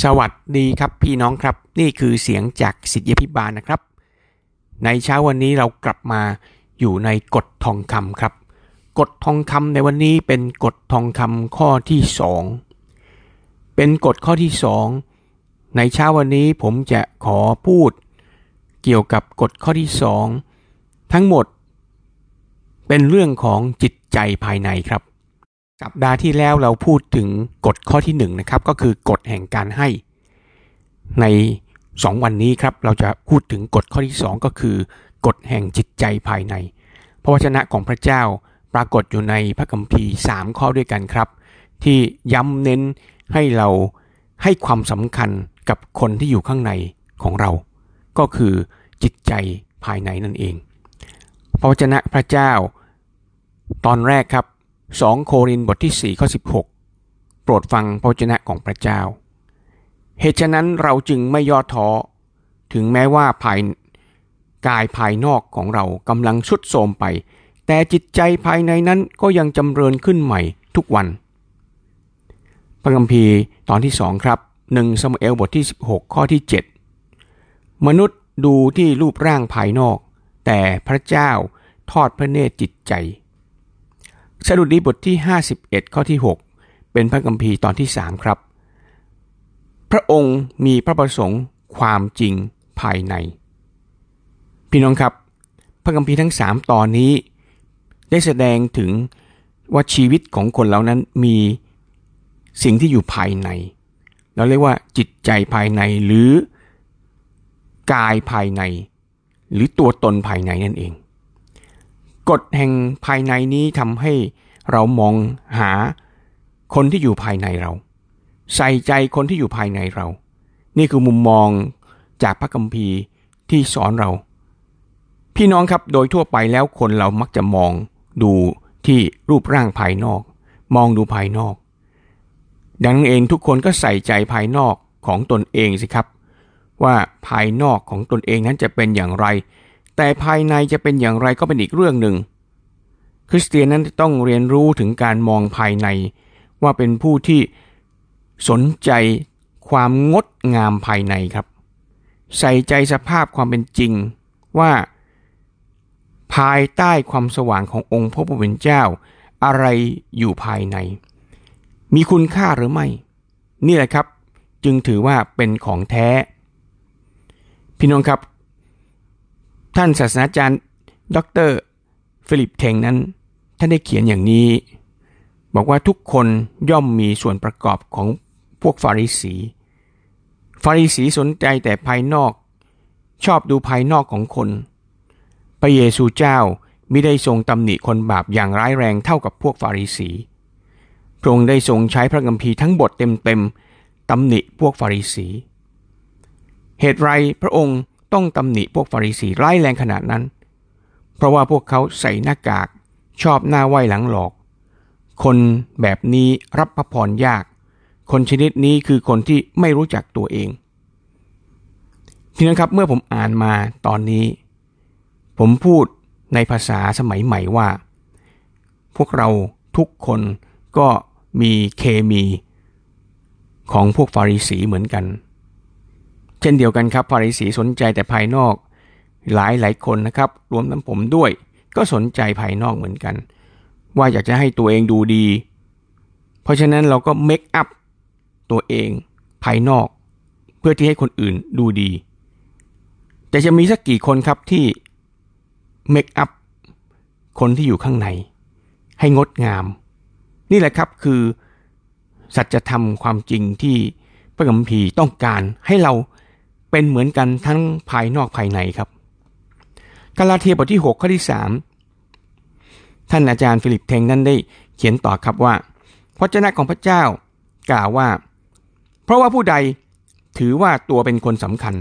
สวัสดีครับพี่น้องครับ นี่คือเสียงจากสิทธิพิบาลนะครับ ในเช้าวันนี้เรากลับมาอยู่ในกฎทองคำครับกฎทองคำในวันนี้เป็นกฎทองคำข้อที่สองเป็นกฎข้อที่สองในเช้าวันนี้ผมจะขอพูด เกี่ยวกับกฎข้อที่สองทั้งหมด เป็นเรื่องของจิตใจภายในครับ สัปดาห์ที่แล้วเราพูดถึงกฎข้อที่1นนะครับก็คือกฎแห่งการให้ ใน 2 วันนี้ครับเราจะพูดถึงกฎข้อที่ 2 ก็คือกฎแห่งจิตใจภายใน พระวจนะของพระเจ้าปรากฏอยู่ในพระคัมภีร์ 3 ข้อด้วยกันครับ ที่ย้ำเน้นให้เราให้ความสำคัญกับคนที่อยู่ข้างในของเรา ก็คือจิตใจภายในนั่นเอง พระวจนะพระเจ้า ตอนแรกครับ 2 โครินบทที่4ข้อ16 โปรดฟังพระวจนะของพระเจ้า เหตุฉะนั้นเราจึงไม่ย่อท้อ ถึงแม้ว่าภายกายภายนอกของเรากำลังชุดโทมไป แต่จิตใจภายในนั้นก็ยังจำเริญขึ้นใหม่ทุกวัน พระคัมภีร์ตอนที่สองครับหนึ่งสมุเอลบทที่ 16 ข้อที่ 7 มนุษย์ดูที่รูปร่างภายนอก แต่พระเจ้าทอดพระเนตรจิตใจ สดุดีบทที่ 51 ข้อที่ 6 เป็นพระคัมภีร์ตอนที่ 3 ครับ พระองค์มีพระประสงค์ความจริงภายใน พี่น้องครับ พระคัมภีร์ทั้ง 3 ตอนนี้ ได้แสดงถึงว่าชีวิตของคนเรานั้นมีสิ่งที่อยู่ภายใน เราเรียกว่าจิตใจภายในหรือกายภายใน หรือตัวตนภายในนั่นเอง กฎแห่งภายในนี้ทำให้เรามองหาคนที่อยู่ภายในเรา ใส่ใจคนที่อยู่ภายในเรา นี่คือมุมมองจากพระคัมภีร์ที่สอนเรา พี่น้องครับโดยทั่วไปแล้วคนเรามักจะมองดูที่รูปร่างภายนอก มองดูภายนอก ดังนั้นเองทุกคนก็ใส่ใจภายนอกของตนเองสิครับ ว่าภายนอกของตนเองนั้นจะเป็นอย่างไร แต่ภายในจะเป็นอย่างไรก็เป็นอีกเรื่องหนึ่ง คริสเตียนนั้นต้องเรียนรู้ถึงการมองภายใน ว่าเป็นผู้ที่สนใจความงดงามภายในครับ ใส่ใจสภาพความเป็นจริงว่า ภายใต้ความสว่างขององค์พระผู้เป็นเจ้า อะไรอยู่ภายใน มีคุณค่าหรือไม่ นี่แหละครับ จึงถือว่าเป็นของแท้ พี่น้องครับ ท่านศาสนาจารย์ ดรฟิลิปเทงนั้น ท่านได้เขียนอย่างนี้ บอกว่าทุกคนย่อมมีส่วนประกอบของพวกฟาริสี ฟาริสีสนใจแต่ภายนอก ชอบดูภายนอกของคน พระเยซูเจ้าไม่ได้ทรงตำหนิคนบาปอย่างร้ายแรงเท่ากับพวกฟาริสีพระองค์ได้ทรงใช้พระคัมภีร์ทั้งบทเต็มๆตำหนิพวกฟาริสี เหตุไรพระองค์ ต้องตำหนิพวกฟาริสีร้ายแรงขนาดนั้น เพราะว่าพวกเขาใส่หน้ากากชอบหน้าไหวหลังหลอก คนแบบนี้รับพระพรยาก คนชนิดนี้คือคนที่ไม่รู้จักตัวเอง ทีนั้นครับเมื่อผมอ่านมาตอนนี้ ผมพูดในภาษาสมัยใหม่ว่า พวกเราทุกคนก็มีเคมีของพวกฟาริสีเหมือนกัน เช่นเดียวกันครับฟาริสีสนใจแต่ภายนอก หลายหลายคนนะครับ รวมทั้งผมด้วย ก็สนใจภายนอกเหมือนกัน ว่าอยากจะให้ตัวเองดูดี เพราะฉะนั้นเราก็เมคอัพตัวเองภายนอก เพื่อที่ให้คนอื่นดูดี แต่จะมีสักกี่คนครับที่เมคอัพคนที่อยู่ข้างใน ให้งดงาม นี่แหละครับคือ สัจธรรมความจริงที่พระกัมพีต้องการให้เรา เป็นเหมือนกันทั้งภายนอกภายในครับกาลาเทียบทที่6ข้อที่ 3 ท่านอาจารย์ฟิลิปเทงนั้นได้เขียนต่อครับว่า พระเจ้าของพระเจ้ากล่าวว่า เพราะว่าผู้ใดถือว่าตัวเป็นคนสำคัญ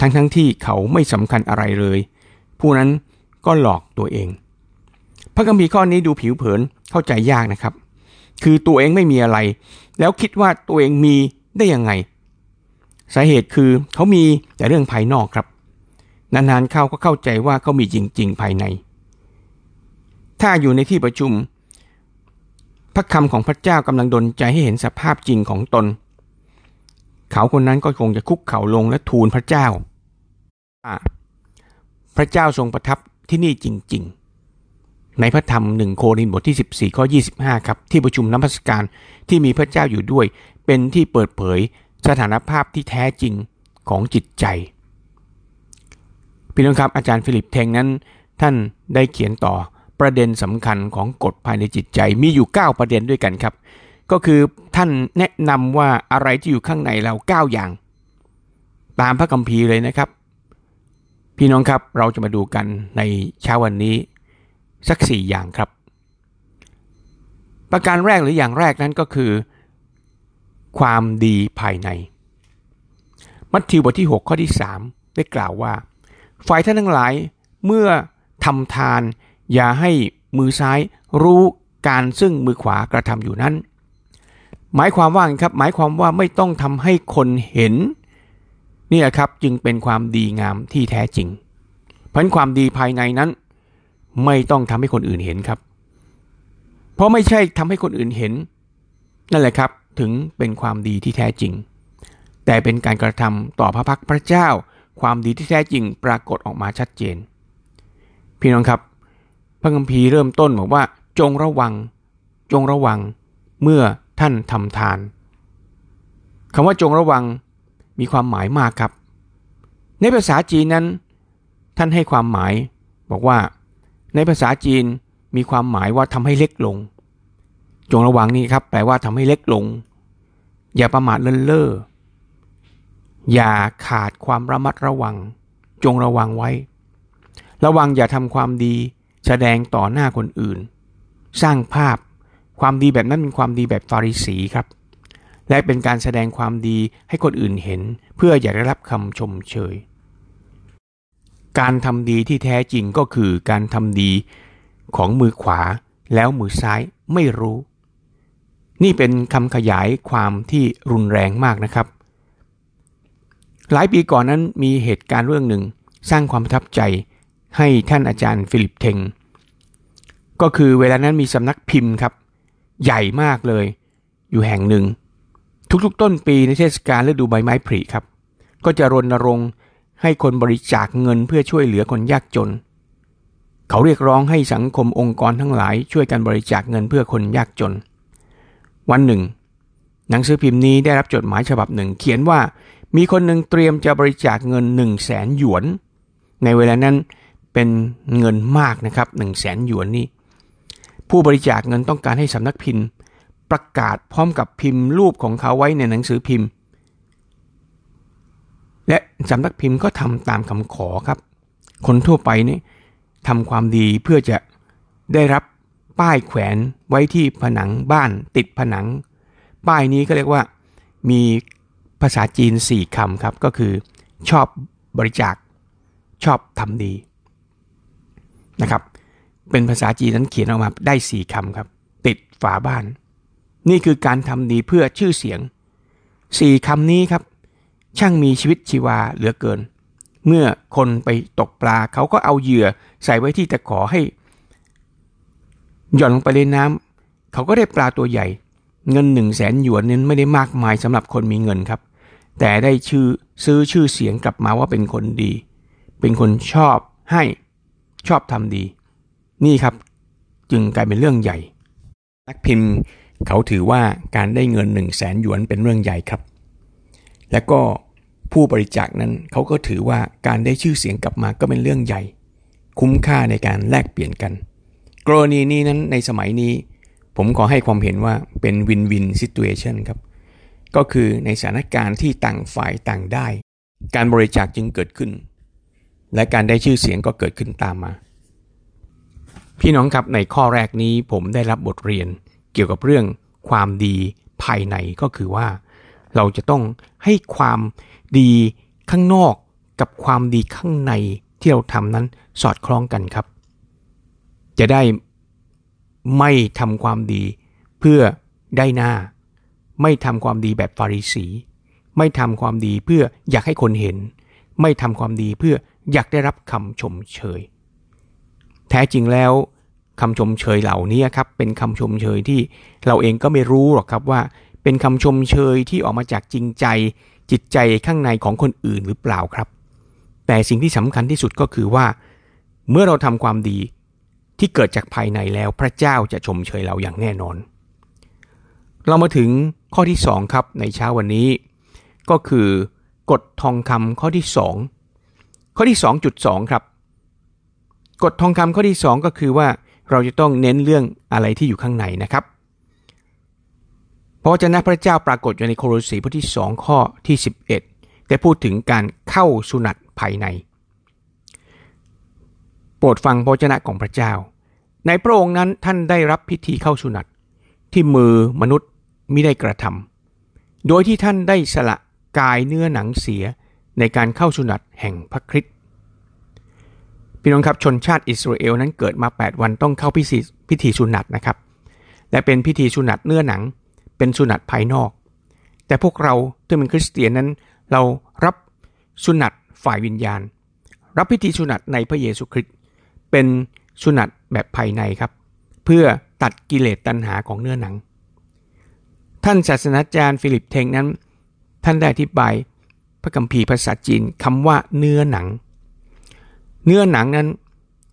ทั้งทั้งที่เขาไม่สำคัญอะไรเลย ผู้นั้นก็หลอกตัวเอง พระคัมภีร์ข้อนี้ดูผิวเผินเข้าใจยากนะครับ คือตัวเองไม่มีอะไร แล้วคิดว่าตัวเองมีได้ยังไง สาเหตุคือเขามีแต่เรื่องภายนอกครับ นานๆเข้าก็เข้าใจว่าเขามีจริง ๆ ภายใน ถ้าอยู่ในที่ประชุม พระคำของพระเจ้ากำลังดลใจให้เห็นสภาพจริงของตน เขาคนนั้นก็คงจะคุกเข่าลงและทูลพระเจ้า พระเจ้าทรงประทับที่นี่จริง ๆ ในพระธรรมหนึ่งโครินธ์บทที่ 14ข้อ25 ครับ ที่ประชุมน้ำพัสการที่มีพระเจ้าอยู่ด้วย เป็นที่เปิดเผย สถานภาพที่แท้จริงของจิตใจ พี่น้องครับอาจารย์ฟิลิปเทงนั้น ท่านได้เขียนต่อประเด็นสำคัญของกฎภายในจิตใจมีอยู่ 9 ประเด็นด้วยกันครับ ก็คือท่านแนะนำว่าอะไรที่อยู่ข้างในเรา 9 อย่าง ตามพระคัมภีร์เลยนะครับ พี่น้องครับเราจะมาดูกันในเช้าวันนี้สัก 4 อย่างครับ ประการแรกหรืออย่างแรกนั้นก็คือ ความดีภายใน มัทธิวบทที่ 6 ข้อที่ 3 ได้กล่าวว่า ฝ่ายท่านทั้งหลายเมื่อทำทาน อย่าให้มือซ้ายรู้การซึ่งมือขวากระทำอยู่นั้น หมายความว่าครับหมายความว่าไม่ต้องทำให้คนเห็นนี่แหละครับจึงเป็นความดีงามที่แท้จริงเพราะความดีภายในนั้น ไม่ต้องทำให้คนอื่นเห็นครับ เพราะไม่ใช่ทำให้คนอื่นเห็น นั่นแหละครับ ถึงเป็นความดีที่แท้จริง แต่เป็นการกระทำต่อพระพักพระเจ้า ความดีที่แท้จริงปรากฏออกมาชัดเจน พี่น้องครับ พระคัมภีร์เริ่มต้นบอกว่า จงระวัง จงระวังเมื่อท่านทำทานคำว่าจงระวังมีความหมายมากครับ ในภาษาจีนนั้น ท่านให้ความหมายบอกว่า ในภาษาจีนมีความหมายว่าทำให้เล็กลง จงระวังนี่ครับ แปลว่าทำให้เล็กลง อย่าประมาทเลินเล่อ อย่าขาดความระมัดระวัง จงระวังไว้ ระวังอย่าทำความดี แสดงต่อหน้าคนอื่น สร้างภาพความดีแบบนั้นเป็นความดีแบบฟาริสีครับ และเป็นการแสดงความดีให้คนอื่นเห็น เพื่ออยากได้รับคำชมเชย การทำดีที่แท้จริงก็คือการทำดีของมือขวาแล้วมือซ้ายไม่รู้ นี่เป็นคำขยายความที่รุนแรงมากนะครับ หลายปีก่อนนั้นมีเหตุการณ์เรื่องหนึ่ง สร้างความประทับใจให้ท่านอาจารย์ฟิลิปเทง ก็คือเวลานั้นมีสำนักพิมพ์ครับ ใหญ่มากเลย อยู่แห่งหนึ่ง ทุกๆต้นปีในเทศกาลฤดูใบไม้ผลิครับ ก็จะรณรงค์ให้คนบริจาคเงินเพื่อช่วยเหลือคนยากจน เขาเรียกร้องให้สังคมองค์กรทั้งหลายช่วยกันบริจาคเงินเพื่อคนยากจน วันหนึ่ง หนังสือพิมพ์นี้ได้รับจดหมายฉบับหนึ่ง เขียนว่ามีคนหนึ่งเตรียมจะบริจาคเงิน 1 0 0 0 0แสนหยวน ในเวลานั้นเป็นเงินมากนะครับ1 0 0 0 0แสนหยวนนี่ผู้บริจาคเงินต้องการให้สำนักพิมพ์ ประกาศพร้อมกับพิมพ์รูปของเขาไว้ในหนังสือพิมพ์ และสำนักพิมพ์ก็ทำตามคำขอครับ คนทั่วไปนี่ทำความดีเพื่อจะได้รับ ป้ายแขวนไว้ที่ผนังบ้านติดผนัง ป้ายนี้ก็เรียกว่ามีภาษาจีน 4คำครับ ก็คือ ชอบบริจาค ชอบทำดีนะครับ เป็นภาษาจีนนั้นเขียนออกมาได้สี่คำครับ ติดฝาบ้าน นี่คือการทำดีเพื่อชื่อเสียงสี่คำนี้ครับ ช่างมีชีวิตชีวาเหลือเกิน เมื่อคนไปตกปลาเขาก็เอาเหยื่อใส่ไว้ที่ตะขอให้ หย่อนลงไปในน้ำเขาก็ได้ปลาตัวใหญ่ เงินหนึ่งแสนหยวนนั้นไม่ได้มากมายสำหรับคนมีเงินครับ แต่ได้ชื่อซื้อชื่อเสียงกลับมาว่าเป็นคนดี เป็นคนชอบให้ชอบทำดี นี่ครับจึงกลายเป็นเรื่องใหญ่ นักพิมพ์เขาถือว่าการได้เงิน1นึ่งแสนหยวนเป็นเรื่องใหญ่ครับ และก็ผู้บริจาคนั้นเขาก็ถือว่าการได้ชื่อเสียงกลับมาก็เป็นเรื่องใหญ่ คุ้มค่าในการแลกเปลี่ยนกัน กรณีนี้นั้นในสมัยนี้ ผมขอให้ความเห็นว่าเป็นวินวินซิตูเอชันครับ ก็คือในสถานการณ์ที่ต่างฝ่ายต่างได้ การบริจาคจึงเกิดขึ้น และการได้ชื่อเสียงก็เกิดขึ้นตามมา พี่น้องครับในข้อแรกนี้ผมได้รับบทเรียนเกี่ยวกับเรื่องความดีภายในก็คือว่า เราจะต้องให้ความดีข้างนอกกับความดีข้างในที่เราทำนั้นสอดคล้องกันครับ จะได้ไม่ทำความดีเพื่อได้หน้า ไม่ทำความดีแบบฟาริสี ไม่ทำความดีเพื่ออยากให้คนเห็น ไม่ทำความดีเพื่ออยากได้รับคำชมเชย แท้จริงแล้วคำชมเชยเหล่านี้ครับเป็นคำชมเชยที่เราเองก็ไม่รู้หรอกครับว่า เป็นคำชมเชยที่ออกมาจากจริงใจ จิตใจข้างในของคนอื่นหรือเปล่าครับ แต่สิ่งที่สำคัญที่สุดก็คือว่า เมื่อเราทำความดี ที่เกิดจากภายในแล้วพระเจ้าจะชมเชยเราอย่างแน่นอน เรามาถึงข้อที่ 2 ครับในเช้าวันนี้ ก็คือกฎทองคำข้อที่ 2 ข้อที่ 2.2 ครับกฎทองคำข้อที่ 2 ก็คือว่าเราจะต้องเน้นเรื่องอะไรที่อยู่ข้างในนะครับพระวจนะพระเจ้าปรากฏอยู่ในโครสีบทที่ 2 ข้อที่ 11 ได้พูดถึงการเข้าสุนัตภายใน โปรดฟังพระวจนะของพระเจ้า ในพระองค์นั้นท่านได้รับพิธีเข้าสุนัตที่มือมนุษย์มิได้กระทำโดยที่ท่านได้สละกายเนื้อหนังเสียในการเข้าสุนัตแห่งพระคริสต์พี่น้องครับชนชาติอิสราเอลนั้นเกิดมา 8 วันต้องเข้าพิธีพิธีสุหนัตนะครับ และเป็นพิธีสุหนัตเนื้อหนัง เป็นสุหนัตภายนอก แต่พวกเราที่เป็นคริสเตียนนั้น เรารับสุหนัตฝ่ายวิญญาณ รับพิธีสุหนัตในพระเยซูคริสต์ เป็นสุหนัตแบบภายในครับ เพื่อตัดกิเลสตัณหาของเนื้อหนัง ท่านศาสนาจารย์ฟิลิปเทงนั้น ท่านได้อธิบายพระคัมภีร์ภาษาจีนคำว่าเนื้อหนัง เนื้อหนังนั้น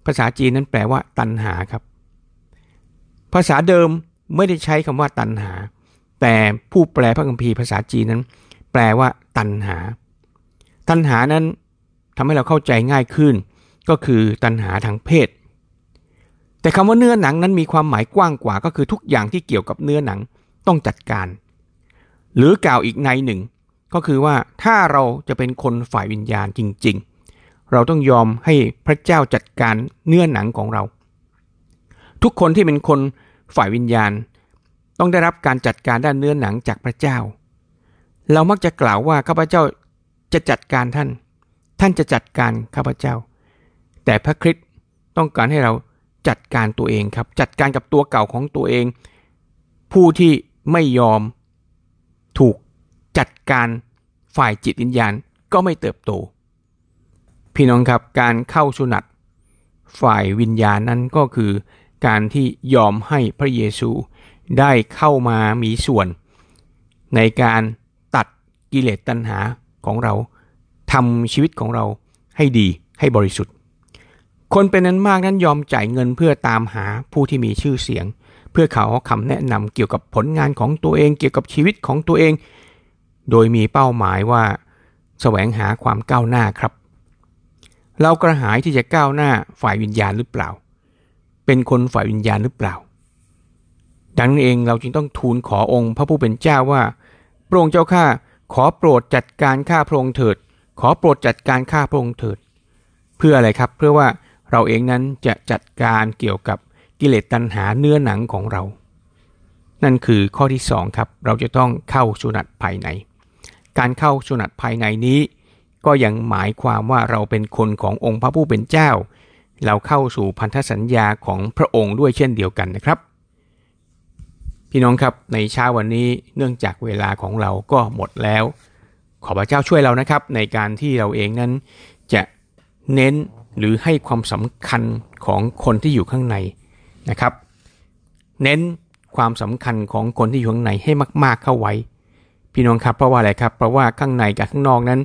ภาษาจีนนั้นแปลว่า ตัณหาครับ ภาษาเดิมไม่ได้ใช้คำว่าตัณหา แต่ผู้แปลพระคัมภีร์ภาษาจีนนั้น แปลว่า ตัณหา ตัณหานั้นทำให้เราเข้าใจง่ายขึ้น ก็คือตัณหาทางเพศ แต่คำว่าเนื้อหนังนั้นมีความหมายกว้างกว่าก็คือทุกอย่างที่เกี่ยวกับเนื้อหนังต้องจัดการ หรือกล่าวอีกในหนึ่ง ก็คือว่าถ้าเราจะเป็นคนฝ่ายวิญญาณจริง ๆ เราต้องยอมให้พระเจ้าจัดการเนื้อหนังของเรา ทุกคนที่เป็นคนฝ่ายวิญญาณ ต้องได้รับการจัดการด้านเนื้อหนังจากพระเจ้า เรามักจะกล่าวว่าข้าพเจ้าจะจัดการท่าน ท่านจะจัดการข้าพเจ้า แต่พระคริสต์ต้องการให้เราจัดการตัวเองครับ จัดการกับตัวเก่าของตัวเอง ผู้ที่ไม่ยอมถูกจัดการฝ่ายจิตวิญญาณก็ไม่เติบโต พี่น้องครับการเข้าสุนัตฝ่ายวิญญาณนั้นก็คือการที่ยอมให้พระเยซูได้เข้ามามีส่วน ในการตัดกิเลสตัณหาของเราทำชีวิตของเราให้ดีให้บริสุทธิ์ คนเป็นนั้นมากนั้นยอมจ่ายเงินเพื่อตามหาผู้ที่มีชื่อเสียง เพื่อเขาคำแนะนำเกี่ยวกับผลงานของตัวเองเกี่ยวกับชีวิตของตัวเอง โดยมีเป้าหมายว่า แสวงหาความก้าวหน้าครับ เรากระหายที่จะก้าวหน้าฝ่ายวิญญาณหรือเปล่า เป็นคนฝ่ายวิญญาณหรือเปล่า ดังนั้นเองเราจึงต้องทูลขอองค์พระผู้เป็นเจ้าว่าพระองค์เจ้าข้าขอโปรดจัดการข้าพระองค์เถิด ขอโปรดจัดการข้าพระองค์เถิด เพื่ออะไรครับ เพื่อว่า เราเองนั้นจะจัดการเกี่ยวกับกิเลสตัณหาเนื้อหนังของเรา นั่นคือข้อที่สองครับเราจะต้องเข้าสุนัตภายใน การเข้าสุนัตภายในนี้ ก็ยังหมายความว่าเราเป็นคนขององค์พระผู้เป็นเจ้า เราเข้าสู่พันธสัญญาของพระองค์ด้วยเช่นเดียวกันนะครับ พี่น้องครับในเช้าวันนี้เนื่องจากเวลาของเราก็หมดแล้ว ขอพระเจ้าช่วยเรานะครับ ในการที่เราเองนั้นจะเน้น หรือให้ความสำคัญของคนที่อยู่ข้างในนะครับ เน้นความสำคัญของคนที่อยู่ข้างในให้มาก ๆเข้าไว้ พี่น้องครับเพราะว่าอะไรครับ เพราะว่าข้างในกับข้างนอกนั้น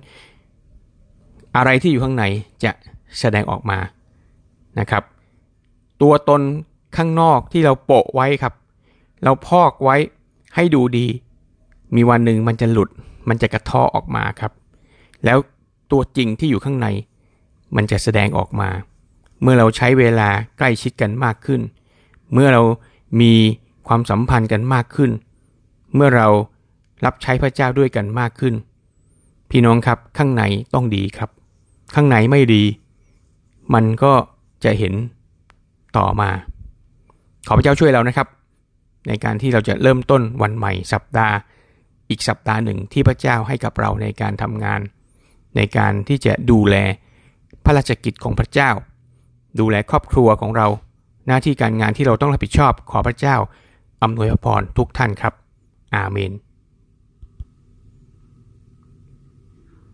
อะไรที่อยู่ข้างในจะแสดงออกมานะครับ ตัวตนข้างนอกที่เราโปะไว้ครับ เราพอกไว้ให้ดูดี มีวันหนึ่งมันจะหลุด มันจะกระท้อออกมาครับ แล้วตัวจริงที่อยู่ข้างใน มันจะแสดงออกมา เมื่อเราใช้เวลาใกล้ชิดกันมากขึ้น เมื่อเรามีความสัมพันธ์กันมากขึ้น เมื่อเรารับใช้พระเจ้าด้วยกันมากขึ้น พี่น้องครับข้างในต้องดีครับ ข้างในไม่ดี มันก็จะเห็นต่อมา ขอพระเจ้าช่วยเรานะครับ ในการที่เราจะเริ่มต้นวันใหม่สัปดาห์ อีกสัปดาห์หนึ่งที่พระเจ้าให้กับเราในการทำงาน ในการที่จะดูแล พระราชกิจของพระเจ้า ดูแลครอบครัวของเรา หน้าที่การงานที่เราต้องรับผิดชอบขอพระเจ้าอำนวยพรทุกท่านครับ อาเมน